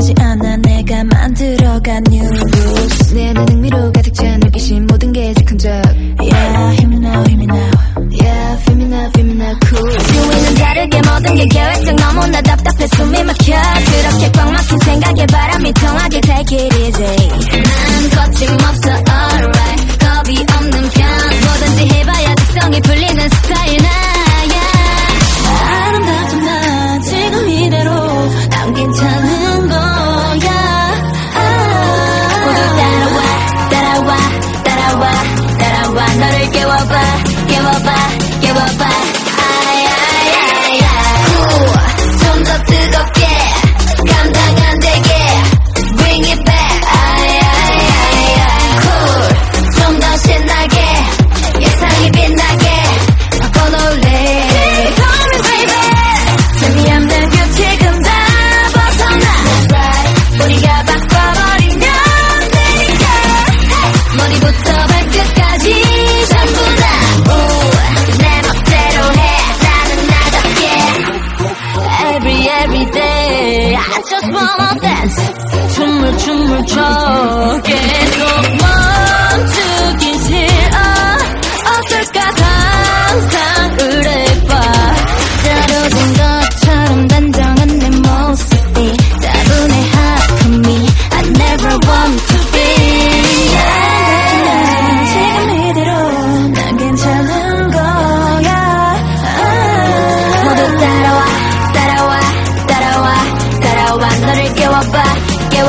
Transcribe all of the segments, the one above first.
하지 않아. 내가 만들어간 new rules. 내 안에 흥미로 가득 찬 호기심 모든 게 즉흥적. every day. I just wanna dance. 춤을 춤을 춰. 계속.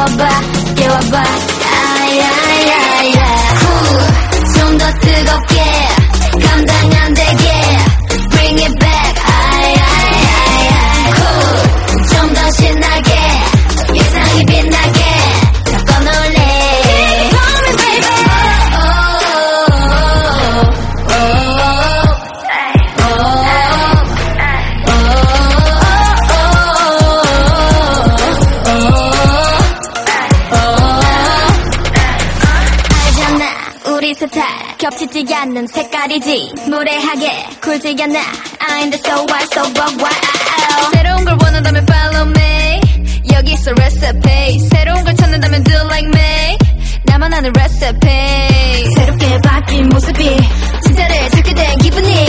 깨워봐 깨워봐. 아야야야. 좀더 뜨겁게. 우리 스타 겹치지 않는 색깔이지. 무례하게 굴지게 나 I'm the so what so what what oh. 새로운 걸 원한다면 follow me. 여기서 recipe. 새로운 걸 찾는다면 do like me. 나만 아는 recipe. 새롭게 바뀐 모습이 진짜를 찾게 된 기분이.